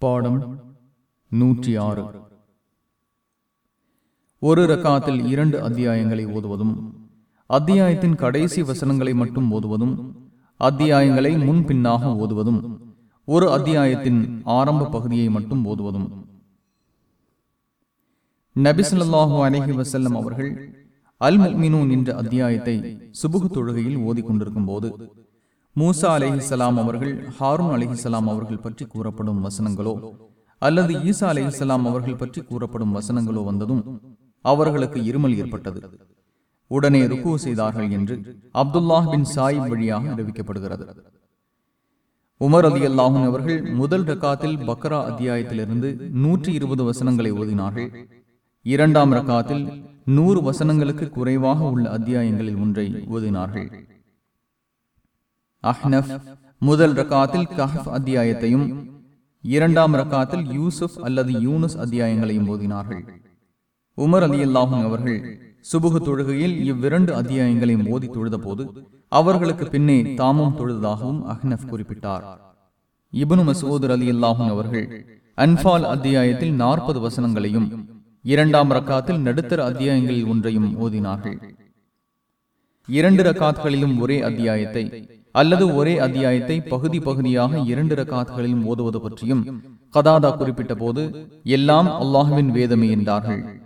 பாடம் நூற்றி ஆறு ஒரு ரக்காத்தில் இரண்டு அத்தியாயங்களை ஓதுவதும் அத்தியாயத்தின் கடைசி வசனங்களை மட்டும் ஓதுவதும் அத்தியாயங்களை முன்பின்னாக ஓதுவதும் ஒரு அத்தியாயத்தின் ஆரம்ப பகுதியை மட்டும் ஓதுவதும். நபிசல்லாஹு அலஹி வசல்லம் அவர்கள் அல் முக்மினூன் என்ற அத்தியாயத்தை சுபுகு தொழுகையில் ஓதிக்கொண்டிருக்கும் போது மூசா அலிஹிசலாம் அவர்கள் ஹாரூன் அலிஹிசலாம் அவர்கள் பற்றி கூறப்படும் வசனங்களோ அல்லது ஈசா அலிஹிசலாம் அவர்கள் பற்றி கூறப்படும் வசனங்களோ வந்ததும் அவர்களுக்கு இருமல் ஏற்பட்டது. உடனே ருக்கு செய்தார்கள் என்று அப்துல்லாஹ் பின் சாயிப் வழியாக அறிவிக்கப்படுகிறது. உமர் அலி அல்லாஹூன் அவர்கள் முதல் ரக்காத்தில் பக்ரா அத்தியாயத்திலிருந்து நூற்றி இருபது வசனங்களை ஓதினார்கள். இரண்டாம் ரக்காத்தில் நூறு வசனங்களுக்கு குறைவாக உள்ள அத்தியாயங்களில் ஒன்றை ஓதினார்கள். அஹ்னஃப் முதல் ரக்காத்தில் கஹப் அத்தியாயத்தையும் இரண்டாம் ரக்காத்தில் யூசுப் அல்லது யூனுஸ் அத்தியாயங்களையும் ஓதினார்கள். உமர் அலி அல்லாஹும் அவர்கள் சுபுகு தொழுகையில் இவ்விரண்டு அத்தியாயங்களையும் ஓதி தொழுத போது அவர்களுக்கு பின்னே தாமும் தொழுததாகவும் அஹ்னப் குறிப்பிட்டார். இபனு மசூதர் அலி அல்லாஹும் அவர்கள் அன்பால் அத்தியாயத்தில் நாற்பது வசனங்களையும் இரண்டாம் ரக்காத்தில் நடுத்தர அத்தியாயங்களில் ஒன்றையும் ஓதினார்கள். இரண்டு ரக்காத்களிலும் ஒரே அத்தியாயத்தை அல்லது ஒரே அத்தியாயத்தை பகுதி பகுதியாக இரண்டு ரக்காத்களிலும் ஓதுவது பற்றியும் கதாதா குறிப்பிட்ட போது எல்லாம் அல்லாஹுவின் வேதமே என்றார்கள்.